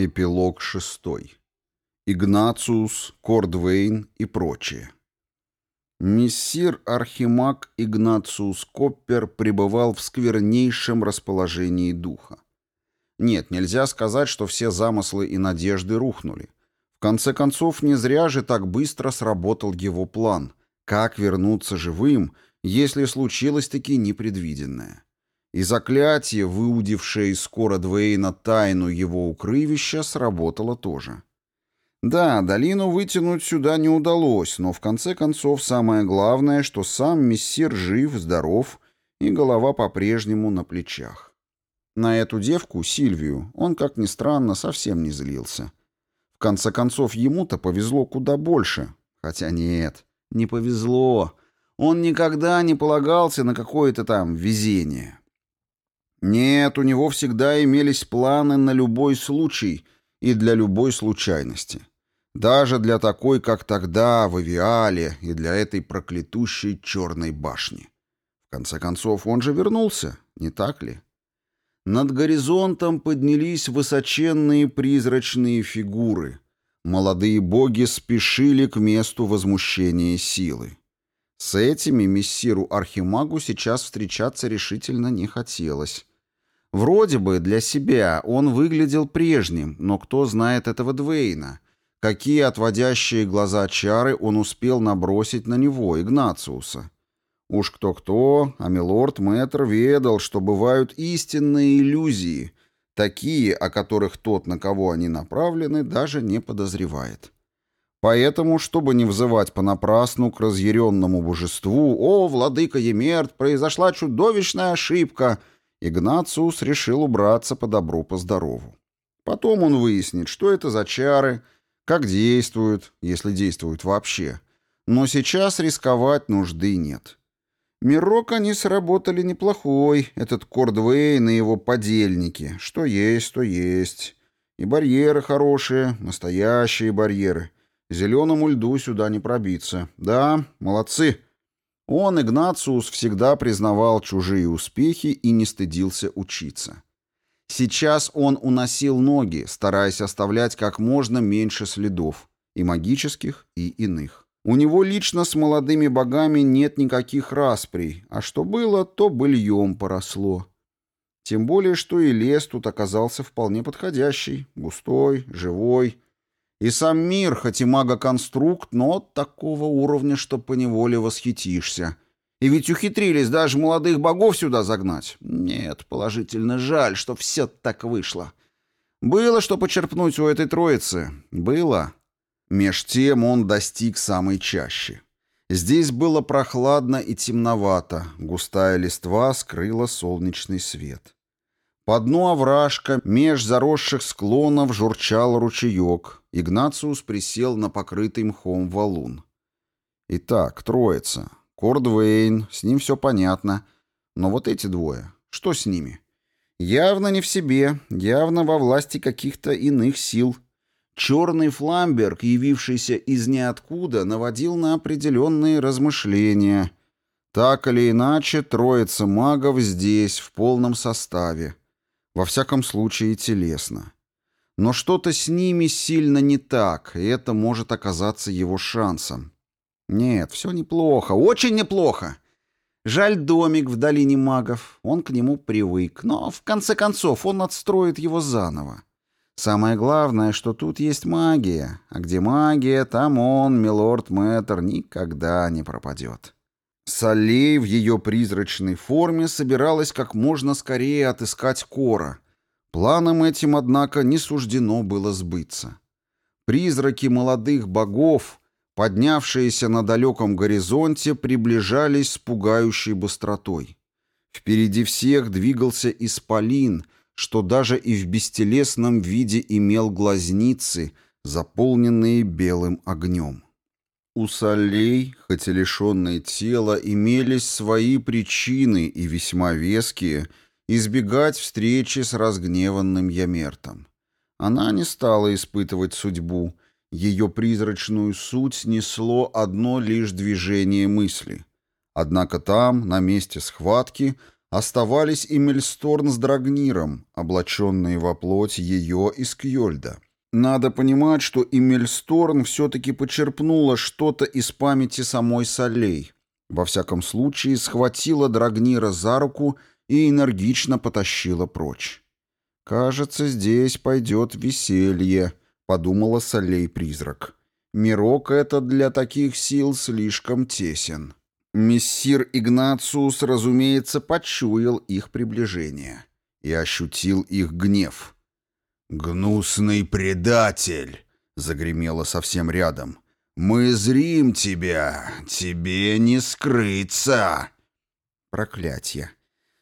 Эпилог шестой. Игнациус, Кордвейн и прочие. Мессир Архимаг Игнациус Коппер пребывал в сквернейшем расположении духа. Нет, нельзя сказать, что все замыслы и надежды рухнули. В конце концов, не зря же так быстро сработал его план. Как вернуться живым, если случилось-таки непредвиденное? И заклятие, выудившее из скора Двейна тайну его укрывища, сработало тоже. Да, долину вытянуть сюда не удалось, но в конце концов самое главное, что сам мессир жив, здоров, и голова по-прежнему на плечах. На эту девку, Сильвию, он, как ни странно, совсем не злился. В конце концов, ему-то повезло куда больше. Хотя нет, не повезло. Он никогда не полагался на какое-то там везение. Нет, у него всегда имелись планы на любой случай и для любой случайности. Даже для такой, как тогда, в Авиале и для этой проклятущей черной башни. В конце концов, он же вернулся, не так ли? Над горизонтом поднялись высоченные призрачные фигуры. Молодые боги спешили к месту возмущения силы. С этими мессиру Архимагу сейчас встречаться решительно не хотелось. Вроде бы для себя он выглядел прежним, но кто знает этого Двейна? Какие отводящие глаза чары он успел набросить на него, Игнациуса? Уж кто-кто, а милорд Мэтр ведал, что бывают истинные иллюзии, такие, о которых тот, на кого они направлены, даже не подозревает. Поэтому, чтобы не взывать понапрасну к разъяренному божеству, «О, владыка Емерт, произошла чудовищная ошибка!» Игнациус решил убраться по добру, по здорову. Потом он выяснит, что это за чары, как действуют, если действуют вообще. Но сейчас рисковать нужды нет. Мирок они сработали неплохой, этот Кордвейн и его подельники. Что есть, то есть. И барьеры хорошие, настоящие барьеры. Зеленому льду сюда не пробиться. Да, молодцы. Он, Игнациус, всегда признавал чужие успехи и не стыдился учиться. Сейчас он уносил ноги, стараясь оставлять как можно меньше следов, и магических, и иных. У него лично с молодыми богами нет никаких расприй, а что было, то быльем поросло. Тем более, что и лес тут оказался вполне подходящий, густой, живой, и сам мир, хоть и магоконструкт, но такого уровня, что поневоле восхитишься. И ведь ухитрились даже молодых богов сюда загнать. Нет, положительно жаль, что все так вышло. Было что почерпнуть у этой троицы. Было. Меж тем он достиг самой чащи. Здесь было прохладно и темновато, густая листва скрыла солнечный свет. По дну овражка, меж заросших склонов, журчал ручеек. Игнациус присел на покрытый мхом валун. Итак, троица. Кордвейн, с ним все понятно. Но вот эти двое, что с ними? Явно не в себе, явно во власти каких-то иных сил. Черный фламберг, явившийся из ниоткуда, наводил на определенные размышления. Так или иначе, троица магов здесь, в полном составе. Во всяком случае, телесно. Но что-то с ними сильно не так, и это может оказаться его шансом. Нет, все неплохо, очень неплохо. Жаль домик в долине магов, он к нему привык, но в конце концов он отстроит его заново. Самое главное, что тут есть магия, а где магия, там он, милорд Мэтр, никогда не пропадет. Солей в ее призрачной форме собиралась как можно скорее отыскать Кора. Планам этим, однако, не суждено было сбыться. Призраки молодых богов, поднявшиеся на далеком горизонте, приближались с пугающей быстротой. Впереди всех двигался исполин, что даже и в бестелесном виде имел глазницы, заполненные белым огнем. У солей, хоть и лишенные тела, имелись свои причины и весьма веские избегать встречи с разгневанным Ямертом. Она не стала испытывать судьбу, ее призрачную суть несло одно лишь движение мысли. Однако там, на месте схватки, Оставались и Мельсторн с Драгниром, облаченные во плоть ее из Кьольда. Надо понимать, что и все-таки почерпнула что-то из памяти самой Солей. Во всяком случае, схватила Драгнира за руку и энергично потащила прочь. «Кажется, здесь пойдет веселье», — подумала Солей-призрак. «Мирок этот для таких сил слишком тесен». Мессир Игнациус, разумеется, почуял их приближение и ощутил их гнев. «Гнусный предатель!» — загремело совсем рядом. «Мы зрим тебя! Тебе не скрыться!» Проклятье.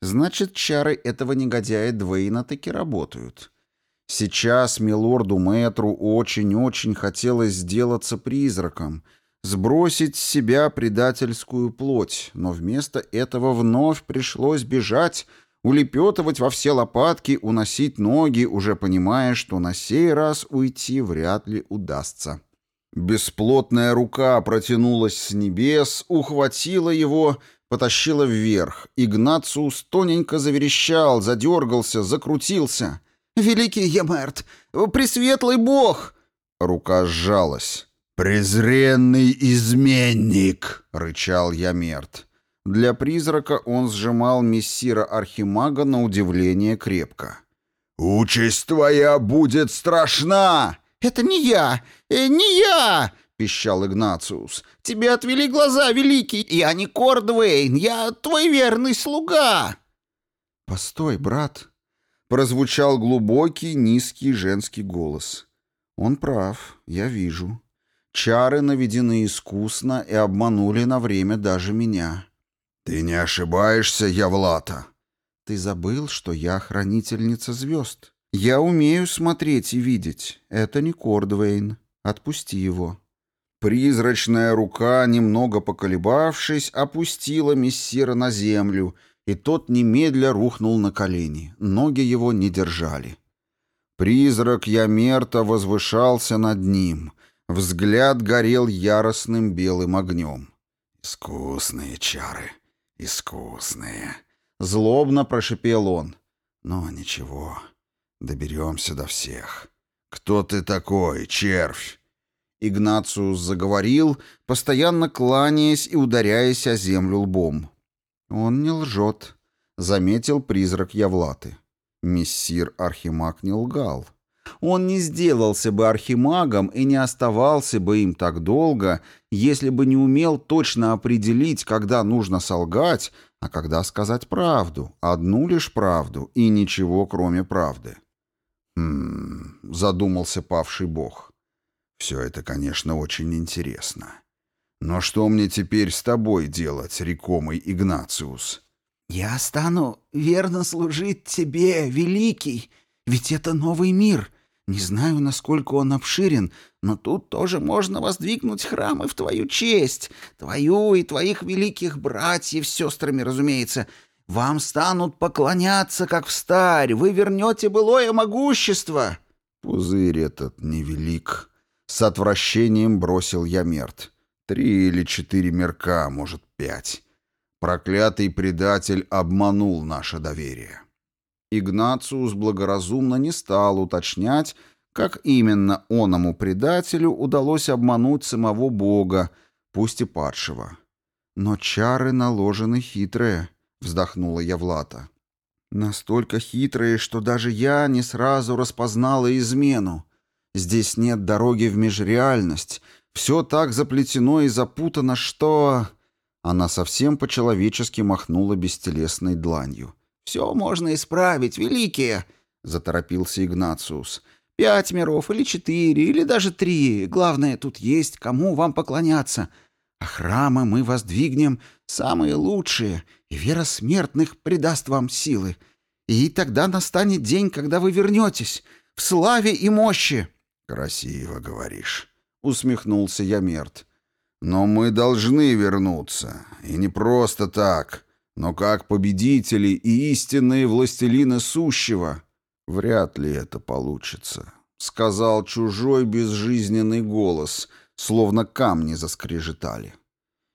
Значит, чары этого негодяя Двейна таки работают. Сейчас милорду Мэтру очень-очень хотелось сделаться призраком, сбросить с себя предательскую плоть, но вместо этого вновь пришлось бежать, улепетывать во все лопатки, уносить ноги, уже понимая, что на сей раз уйти вряд ли удастся. Бесплотная рука протянулась с небес, ухватила его потащила вверх. Игнациус тоненько заверещал, задергался, закрутился. «Великий Емерт! Пресветлый бог!» Рука сжалась. «Презренный изменник!» — рычал Ямерт. Для призрака он сжимал мессира Архимага на удивление крепко. «Участь твоя будет страшна!» «Это не я! Э, не я!» — пищал Игнациус. «Тебе отвели глаза, великий! Я не Кордвейн! Я твой верный слуга!» «Постой, брат!» — прозвучал глубокий, низкий женский голос. «Он прав, я вижу. Чары наведены искусно и обманули на время даже меня». «Ты не ошибаешься, Явлата!» «Ты забыл, что я хранительница звезд. Я умею смотреть и видеть. Это не Кордвейн. Отпусти его». Призрачная рука, немного поколебавшись, опустила мессира на землю, и тот немедля рухнул на колени. Ноги его не держали. Призрак Ямерта возвышался над ним. Взгляд горел яростным белым огнем. «Искусные чары, искусные!» Злобно прошипел он. «Но ничего, доберемся до всех. Кто ты такой, червь?» Игнациус заговорил, постоянно кланяясь и ударяясь о землю лбом. «Он не лжет», — заметил призрак Явлаты. Мессир Архимаг не лгал. Он не сделался бы архимагом и не оставался бы им так долго, если бы не умел точно определить, когда нужно солгать, а когда сказать правду, одну лишь правду и ничего, кроме правды. «Хм...» — задумался павший бог. Все это, конечно, очень интересно. Но что мне теперь с тобой делать, рекомый Игнациус? Я стану верно служить тебе, великий, ведь это новый мир. Не знаю, насколько он обширен, но тут тоже можно воздвигнуть храмы в твою честь, твою и твоих великих братьев с сестрами, разумеется. Вам станут поклоняться, как в старь, вы вернете былое могущество. Пузырь этот невелик, с отвращением бросил я мерт. Три или четыре мерка, может, пять. Проклятый предатель обманул наше доверие. Игнациус благоразумно не стал уточнять, как именно оному предателю удалось обмануть самого Бога, пусть и падшего. «Но чары наложены хитрые», — вздохнула Явлата. «Настолько хитрые, что даже я не сразу распознала измену. Здесь нет дороги в межреальность. Все так заплетено и запутано, что...» Она совсем по-человечески махнула бестелесной дланью. «Все можно исправить, великие!» — заторопился Игнациус. «Пять миров или четыре, или даже три. Главное, тут есть кому вам поклоняться. А храмы мы воздвигнем самые лучшие, и вера смертных придаст вам силы. И тогда настанет день, когда вы вернетесь в славе и мощи». «Красиво говоришь», — усмехнулся Ямерт. «Но мы должны вернуться, и не просто так, но как победители и истинные властелины сущего. Вряд ли это получится», — сказал чужой безжизненный голос, словно камни заскрежетали.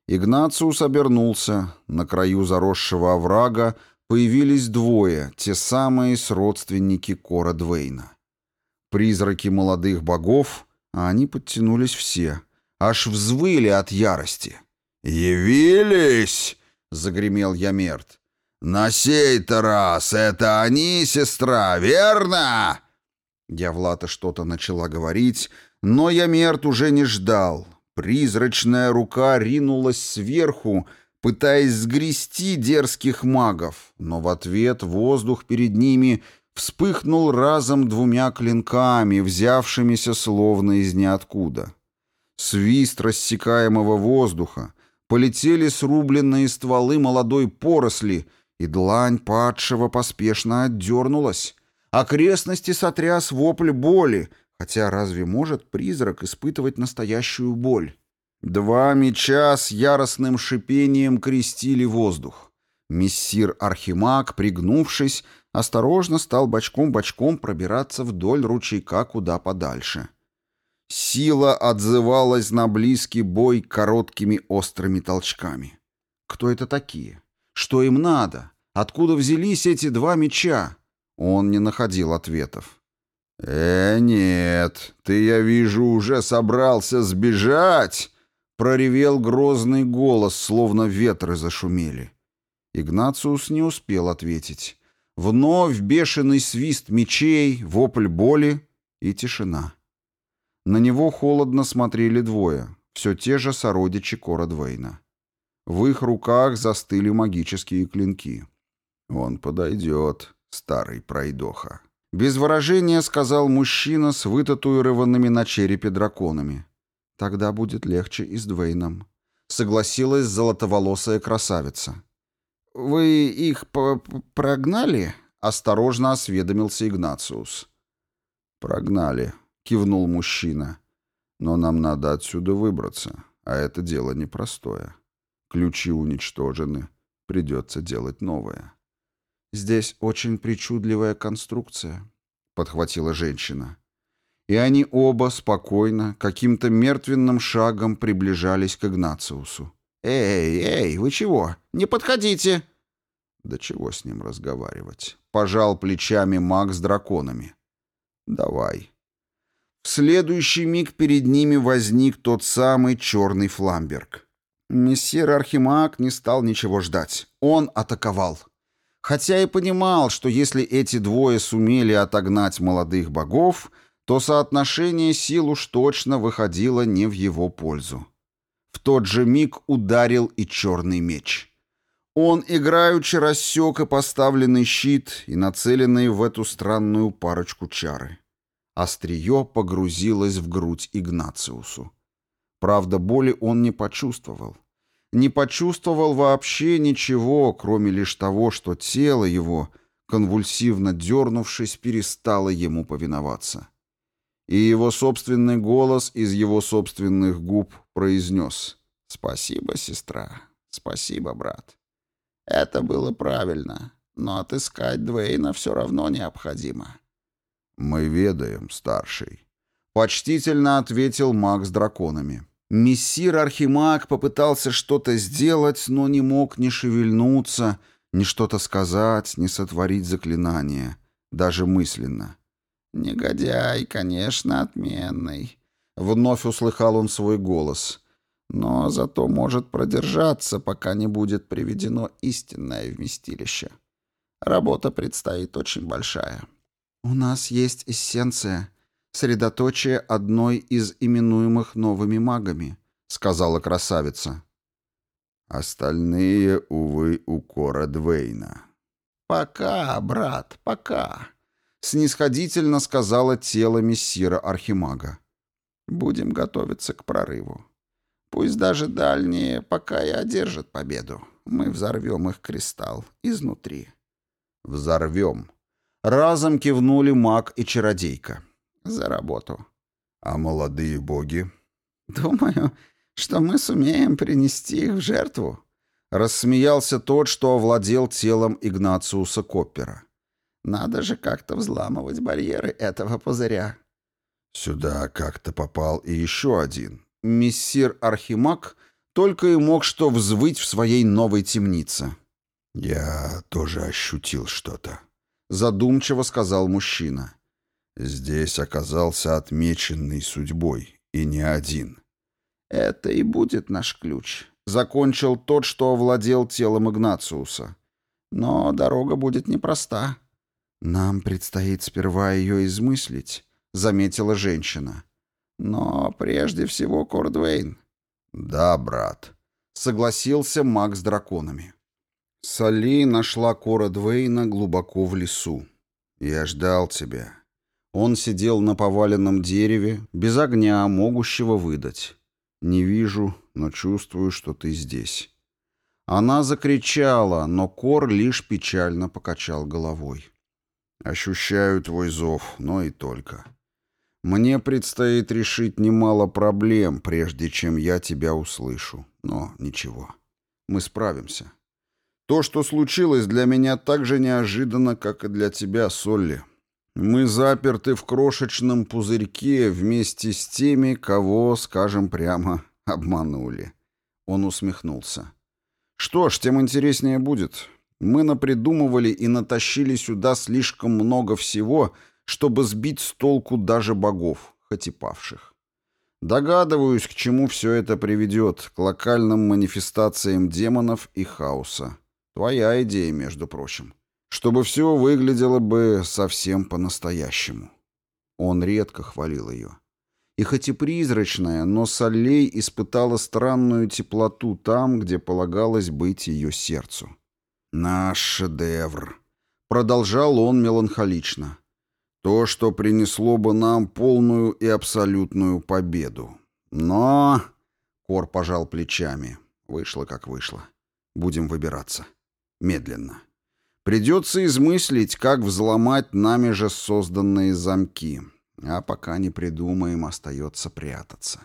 Игнациус обернулся. На краю заросшего оврага появились двое, те самые сродственники Кора Двейна. Призраки молодых богов, а они подтянулись все, аж взвыли от ярости. «Явились!» — загремел Ямерт. «На сей-то раз это они, сестра, верно?» Явлата что-то начала говорить, но Ямерт уже не ждал. Призрачная рука ринулась сверху, пытаясь сгрести дерзких магов, но в ответ воздух перед ними вспыхнул разом двумя клинками, взявшимися словно из ниоткуда. Свист рассекаемого воздуха, полетели срубленные стволы молодой поросли, и длань падшего поспешно отдернулась. Окрестности сотряс вопль боли, хотя разве может призрак испытывать настоящую боль? Два меча с яростным шипением крестили воздух. Мессир Архимаг, пригнувшись, осторожно стал бочком-бочком пробираться вдоль ручейка куда подальше. Сила отзывалась на близкий бой короткими острыми толчками. Кто это такие? Что им надо? Откуда взялись эти два меча? Он не находил ответов. «Э, нет, ты, я вижу, уже собрался сбежать!» Проревел грозный голос, словно ветры зашумели. Игнациус не успел ответить. Вновь бешеный свист мечей, вопль боли и тишина. На него холодно смотрели двое, все те же сородичи Кора Двейна. В их руках застыли магические клинки. «Он подойдет, старый пройдоха». Без выражения сказал мужчина с вытатуированными на черепе драконами. «Тогда будет легче и с Двейном», — согласилась золотоволосая красавица. «Вы их прогнали?» — осторожно осведомился Игнациус. «Прогнали», — кивнул мужчина. «Но нам надо отсюда выбраться, а это дело непростое. Ключи уничтожены, придется делать новое». «Здесь очень причудливая конструкция», — подхватила женщина. И они оба спокойно, каким-то мертвенным шагом приближались к Игнациусу. «Эй, эй, вы чего? Не подходите!» «Да чего с ним разговаривать?» Пожал плечами маг с драконами. «Давай». В следующий миг перед ними возник тот самый черный фламберг. Мессир Архимаг не стал ничего ждать. Он атаковал. Хотя и понимал, что если эти двое сумели отогнать молодых богов, то соотношение сил уж точно выходило не в его пользу. В тот же миг ударил и черный меч. Он играючи рассек и поставленный щит, и нацеленный в эту странную парочку чары. Острие погрузилось в грудь Игнациусу. Правда, боли он не почувствовал не почувствовал вообще ничего, кроме лишь того, что тело его, конвульсивно дернувшись, перестало ему повиноваться. И его собственный голос из его собственных губ произнес «Спасибо, сестра, спасибо, брат. Это было правильно, но отыскать Двейна все равно необходимо». «Мы ведаем, старший», — почтительно ответил маг с драконами. Мессир Архимаг попытался что-то сделать, но не мог ни шевельнуться, ни что-то сказать, ни сотворить заклинание, даже мысленно. «Негодяй, конечно, отменный», — вновь услыхал он свой голос, «но зато может продержаться, пока не будет приведено истинное вместилище. Работа предстоит очень большая». «У нас есть эссенция», средоточие одной из именуемых новыми магами», — сказала красавица. «Остальные, увы, у Кора Двейна». «Пока, брат, пока», — снисходительно сказала тело мессира Архимага. «Будем готовиться к прорыву. Пусть даже дальние пока и одержат победу. Мы взорвем их кристалл изнутри». «Взорвем». Разом кивнули маг и чародейка за работу. А молодые боги? Думаю, что мы сумеем принести их в жертву. Рассмеялся тот, что овладел телом Игнациуса Коппера. Надо же как-то взламывать барьеры этого пузыря. Сюда как-то попал и еще один. Мессир Архимаг только и мог что взвыть в своей новой темнице. «Я тоже ощутил что-то», — задумчиво сказал мужчина. «Здесь оказался отмеченный судьбой, и не один». «Это и будет наш ключ», — закончил тот, что овладел телом Игнациуса. «Но дорога будет непроста». «Нам предстоит сперва ее измыслить», — заметила женщина. «Но прежде всего Кордвейн». «Да, брат», — согласился маг с драконами. Салли нашла Кора Двейна глубоко в лесу. «Я ждал тебя». Он сидел на поваленном дереве, без огня, могущего выдать. «Не вижу, но чувствую, что ты здесь». Она закричала, но Кор лишь печально покачал головой. «Ощущаю твой зов, но и только. Мне предстоит решить немало проблем, прежде чем я тебя услышу. Но ничего, мы справимся». То, что случилось, для меня так же неожиданно, как и для тебя, Солли. Мы заперты в крошечном пузырьке вместе с теми, кого, скажем прямо, обманули. Он усмехнулся. Что ж, тем интереснее будет. Мы напридумывали и натащили сюда слишком много всего, чтобы сбить с толку даже богов, хоть и павших. Догадываюсь, к чему все это приведет, к локальным манифестациям демонов и хаоса. Твоя идея, между прочим. Чтобы все выглядело бы совсем по-настоящему. Он редко хвалил ее. И хоть и призрачная, но Солей испытала странную теплоту там, где полагалось быть ее сердцу. «Наш шедевр», — продолжал он меланхолично. «То, что принесло бы нам полную и абсолютную победу. Но...» — Кор пожал плечами. «Вышло, как вышло. Будем выбираться» медленно. Придется измыслить, как взломать нами же созданные замки. А пока не придумаем, остается прятаться.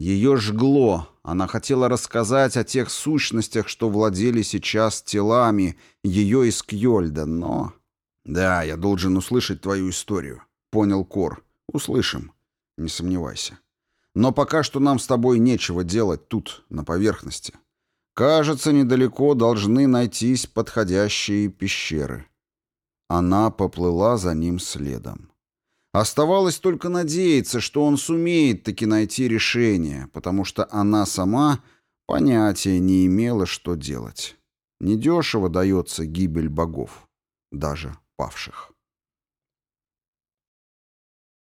Ее жгло. Она хотела рассказать о тех сущностях, что владели сейчас телами ее из Кьольда, но... «Да, я должен услышать твою историю», — понял Кор. «Услышим. Не сомневайся. Но пока что нам с тобой нечего делать тут, на поверхности. Кажется, недалеко должны найтись подходящие пещеры. Она поплыла за ним следом. Оставалось только надеяться, что он сумеет таки найти решение, потому что она сама понятия не имела, что делать. Недешево дается гибель богов, даже павших.